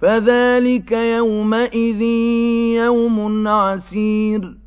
فَذَٰلِكَ يَوْمَئِذٍ يَوْمٌ عَسِيرٌ.